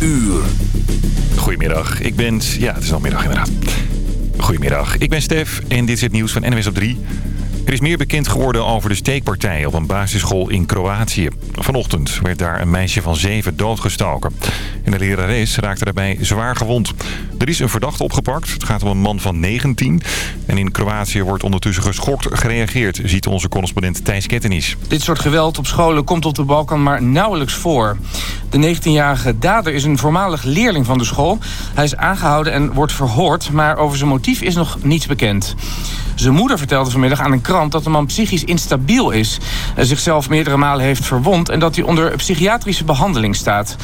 uur. Goedemiddag, ik ben... Ja, het is al middag inderdaad. Goedemiddag, ik ben Stef en dit is het nieuws van NWS op 3. Er is meer bekend geworden over de steekpartij op een basisschool in Kroatië. Vanochtend werd daar een meisje van zeven doodgestoken. En de lerares raakte daarbij zwaar gewond. Er is een verdachte opgepakt. Het gaat om een man van 19. En in Kroatië wordt ondertussen geschokt gereageerd, ziet onze correspondent Thijs Kettenis. Dit soort geweld op scholen komt op de Balkan maar nauwelijks voor. De 19-jarige dader is een voormalig leerling van de school. Hij is aangehouden en wordt verhoord, maar over zijn motief is nog niets bekend. Zijn moeder vertelde vanmiddag aan een krant dat de man psychisch instabiel is... en zichzelf meerdere malen heeft verwond... en dat hij onder psychiatrische behandeling staat.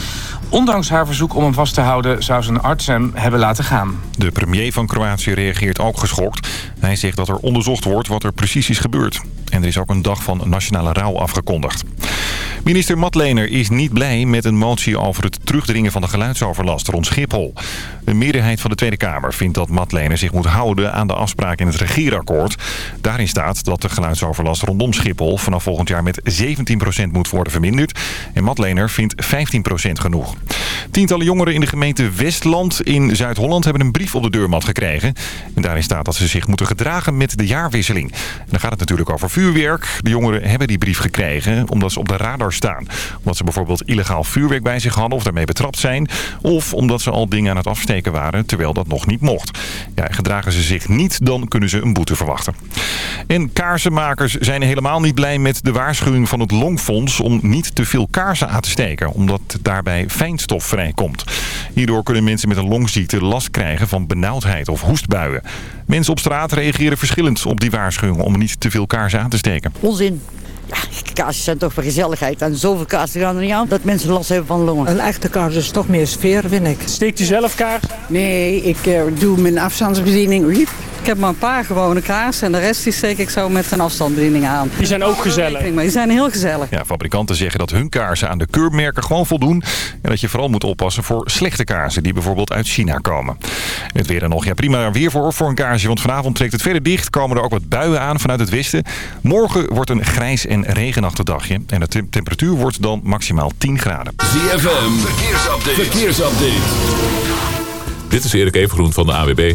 Ondanks haar verzoek om hem vast te houden... zou zijn arts hem hebben laten gaan. De premier van Kroatië reageert ook geschokt. Hij zegt dat er onderzocht wordt wat er precies is gebeurd. En er is ook een dag van nationale rouw afgekondigd. Minister Matlener is niet blij met een motie over het terugdringen van de geluidsoverlast rond Schiphol. De meerderheid van de Tweede Kamer vindt dat Matlener zich moet houden aan de afspraak in het regeerakkoord. Daarin staat dat de geluidsoverlast rondom Schiphol vanaf volgend jaar met 17% moet worden verminderd. En Matlener vindt 15% genoeg. Tientallen jongeren in de gemeente Westland in Zuid-Holland hebben een brief op de deurmat gekregen. En daarin staat dat ze zich moeten gedragen met de jaarwisseling. En dan gaat het natuurlijk over vuurwerk. De jongeren hebben die brief gekregen omdat ze op de radar staan. Omdat ze bijvoorbeeld illegaal vuurwerk bij zich hadden of daarmee betrapt zijn. Of omdat ze al dingen aan het afsteken waren terwijl dat nog niet mocht. Ja, gedragen ze zich niet, dan kunnen ze een boete verwachten. En kaarsenmakers zijn helemaal niet blij met de waarschuwing van het Longfonds om niet te veel kaarsen aan te steken. Omdat daarbij fijnstof vrijkomt. Hierdoor kunnen mensen met een longziekte last krijgen van benauwdheid of hoestbuien. Mensen op straat reageren verschillend op die waarschuwing om niet te veel kaarsen aan te steken. Onzin. Ja, kaarsen zijn toch voor gezelligheid. En zoveel kaarsen gaan er niet aan dat mensen last hebben van longen. Een echte kaars is toch meer sfeer, vind ik. Steekt u zelf kaars? Nee, ik uh, doe mijn afstandsbediening. Ik heb maar een paar gewone kaarsen en de rest die steek ik zo met een afstandsbediening aan. Die zijn ook gezellig. Maar die zijn heel gezellig. Ja, fabrikanten zeggen dat hun kaarsen aan de keurmerken gewoon voldoen. En dat je vooral moet oppassen voor slechte kaarsen die bijvoorbeeld uit China komen. Het weer dan nog. Ja, prima weer voor, voor een kaarsje. Want vanavond trekt het verder dicht. Komen er ook wat buien aan vanuit het westen. Morgen wordt een grijs en regenachtig dagje. En de temperatuur wordt dan maximaal 10 graden. ZFM, verkeersupdate. verkeersupdate. Dit is Erik Evengroen van de AWB.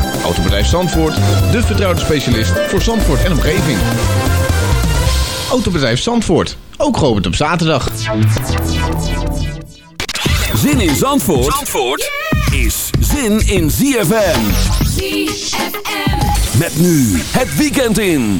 Autobedrijf Zandvoort, de vertrouwde specialist voor Zandvoort en omgeving. Autobedrijf Zandvoort, ook geopend op zaterdag. Zin in Zandvoort, Zandvoort is zin in ZFM. ZFM. Met nu het weekend in.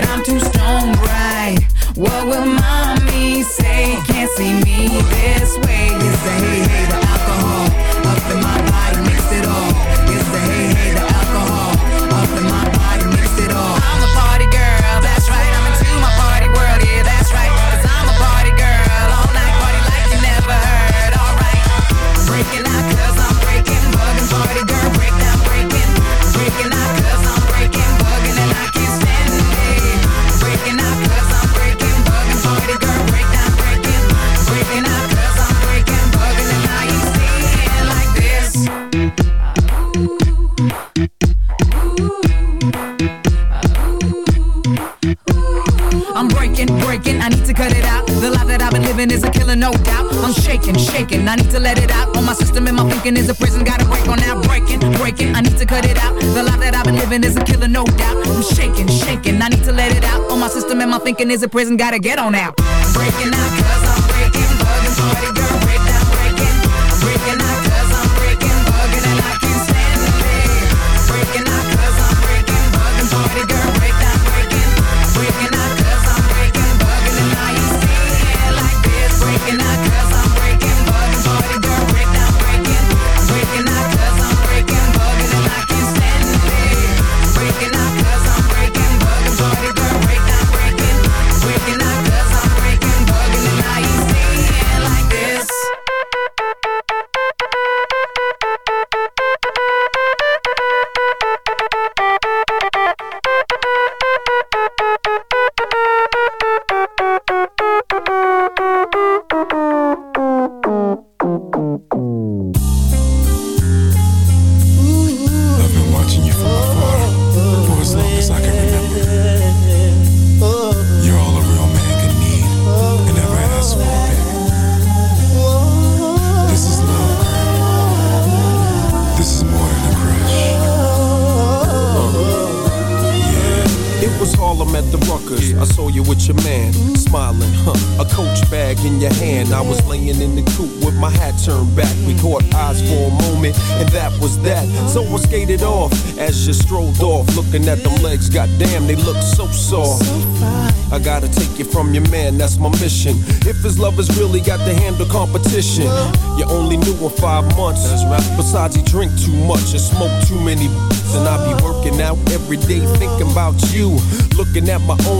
But I'm too strong, living is a killer, no doubt. I'm shaking, shaking, I need to let it out. On my system and my thinking is a prison, gotta get on out. Breaking out at the I saw you with your man, smiling, huh? A coach bag in your hand. I was laying in the coop with my hat turned back. We caught eyes for a moment, and that was that. So I skated off as you strolled off, looking at them legs. Goddamn, they look so soft. I gotta take you from your man, that's my mission. If his lovers really got to handle competition, you only knew him five months. Besides, he drink too much and smoke too many. And I be working out every day thinking about you. Looking at my own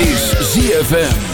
is ZFM.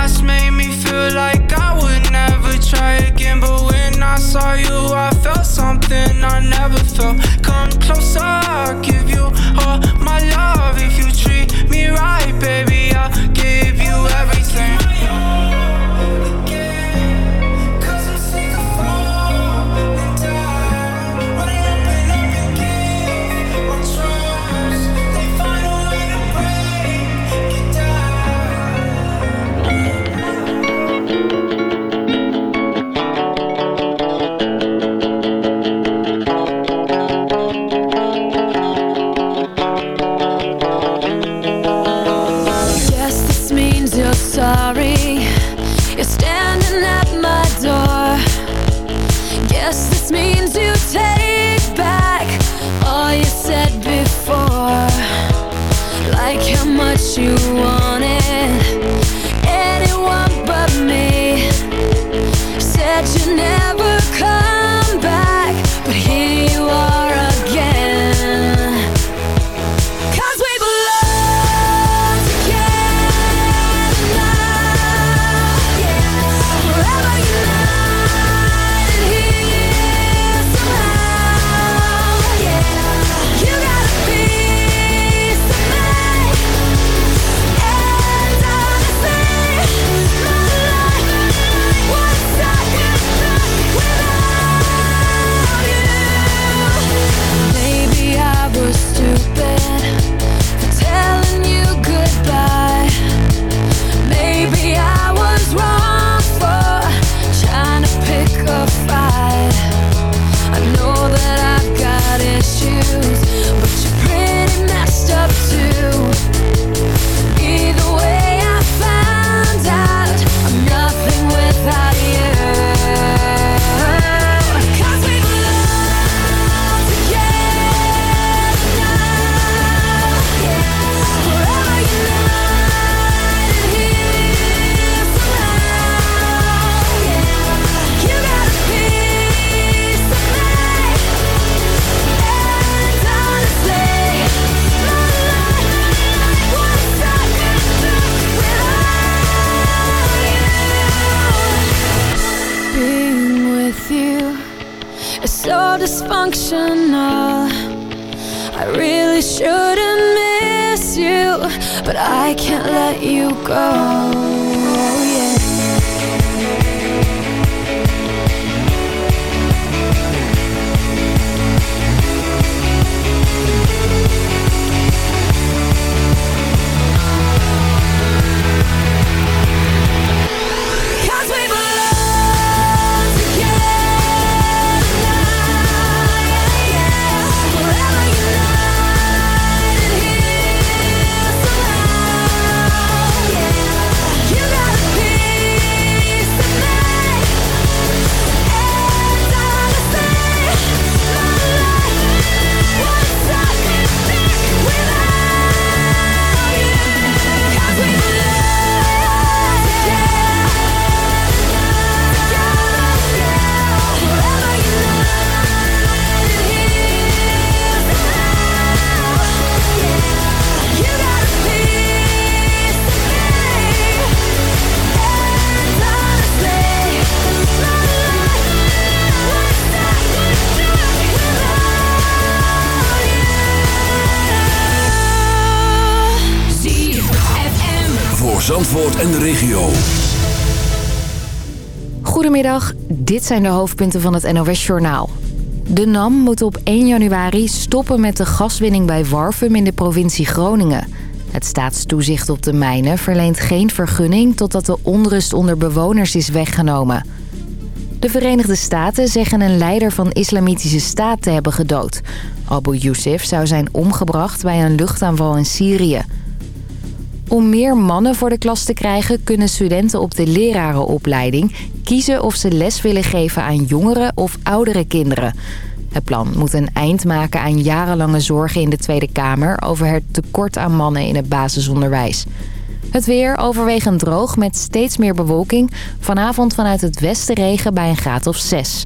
Zandvoort en de regio. Goedemiddag, dit zijn de hoofdpunten van het NOS-journaal. De NAM moet op 1 januari stoppen met de gaswinning bij Warfum in de provincie Groningen. Het staatstoezicht op de mijnen verleent geen vergunning totdat de onrust onder bewoners is weggenomen. De Verenigde Staten zeggen een leider van islamitische staat te hebben gedood. Abu Yusuf zou zijn omgebracht bij een luchtaanval in Syrië. Om meer mannen voor de klas te krijgen... kunnen studenten op de lerarenopleiding kiezen of ze les willen geven aan jongere of oudere kinderen. Het plan moet een eind maken aan jarenlange zorgen in de Tweede Kamer... over het tekort aan mannen in het basisonderwijs. Het weer overwegend droog met steeds meer bewolking. Vanavond vanuit het westen regen bij een graad of 6.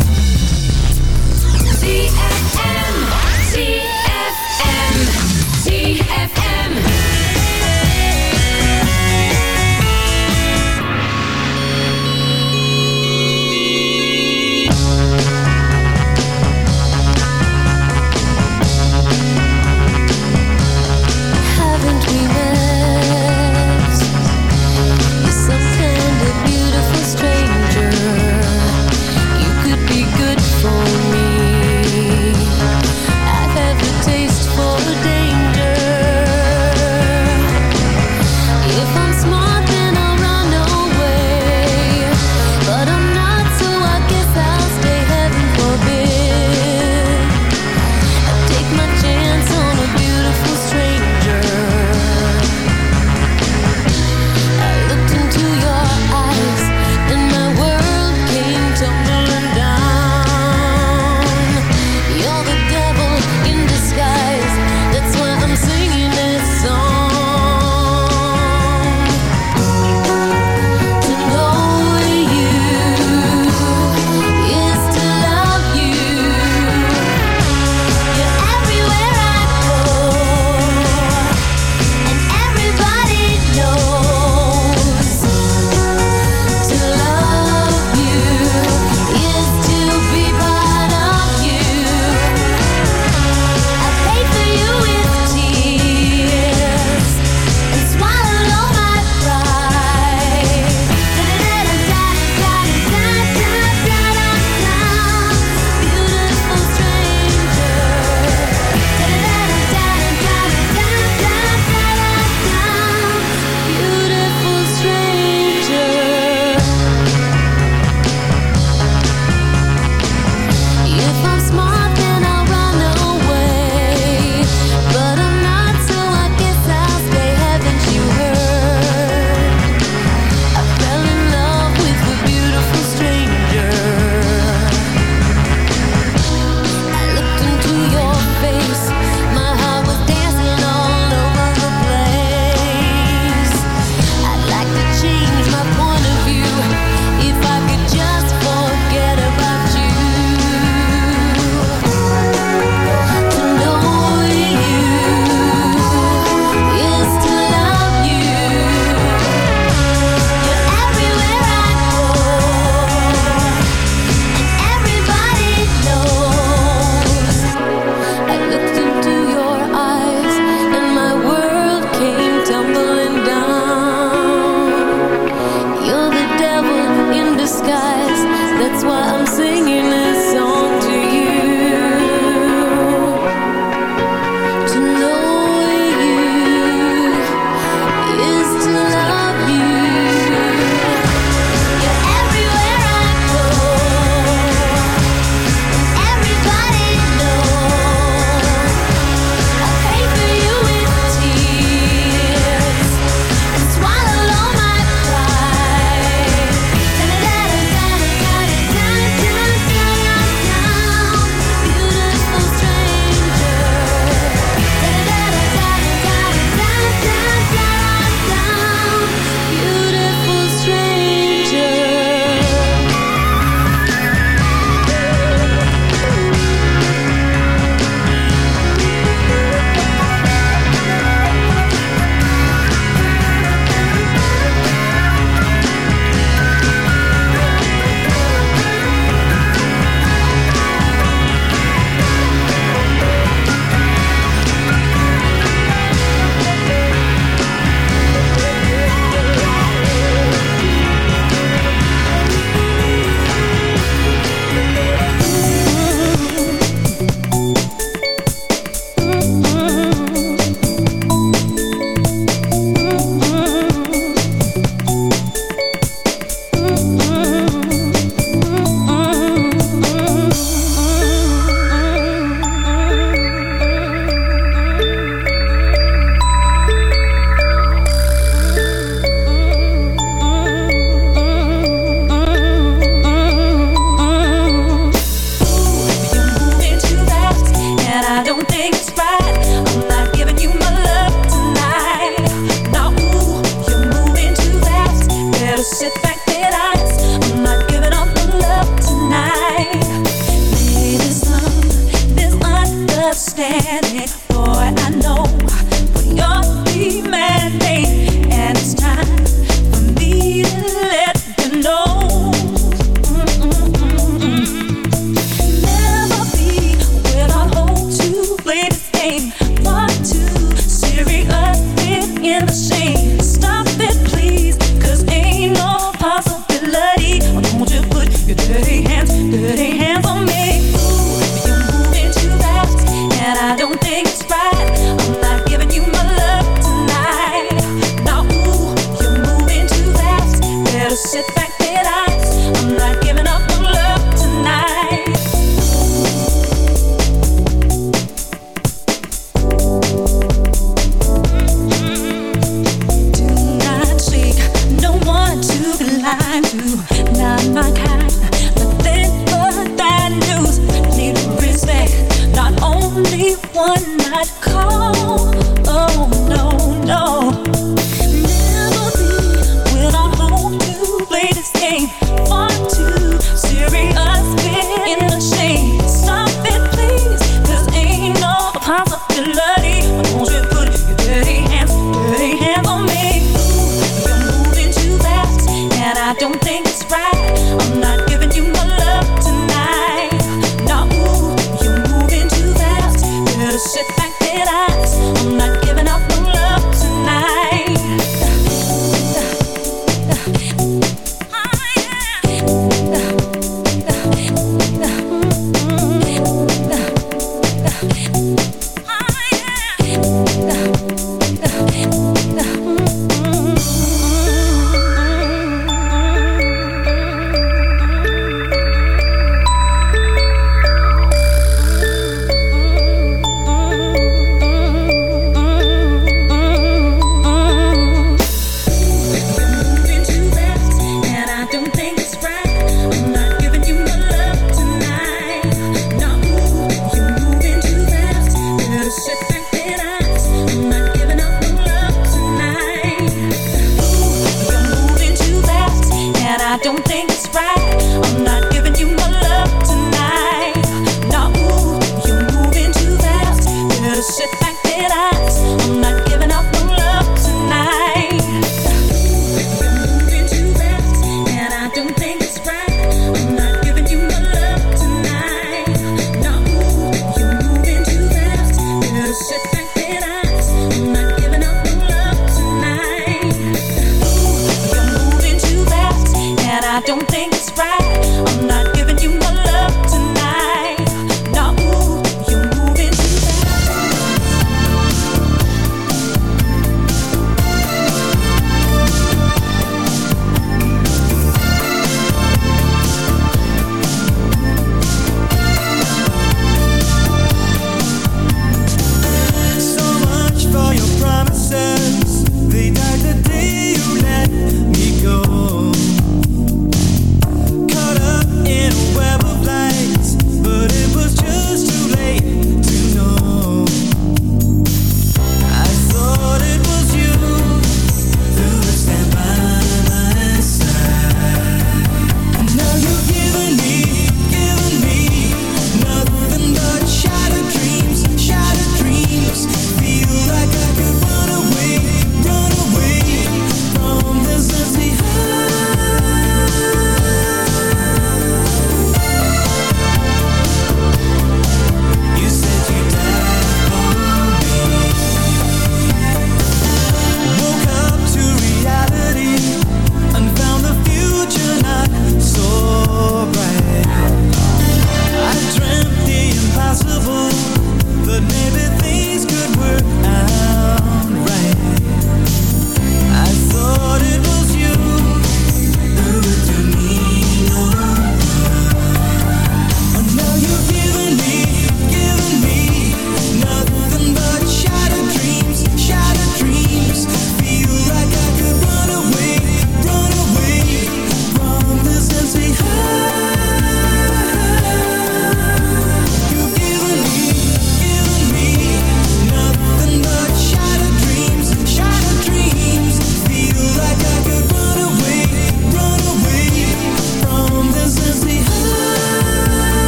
Don't think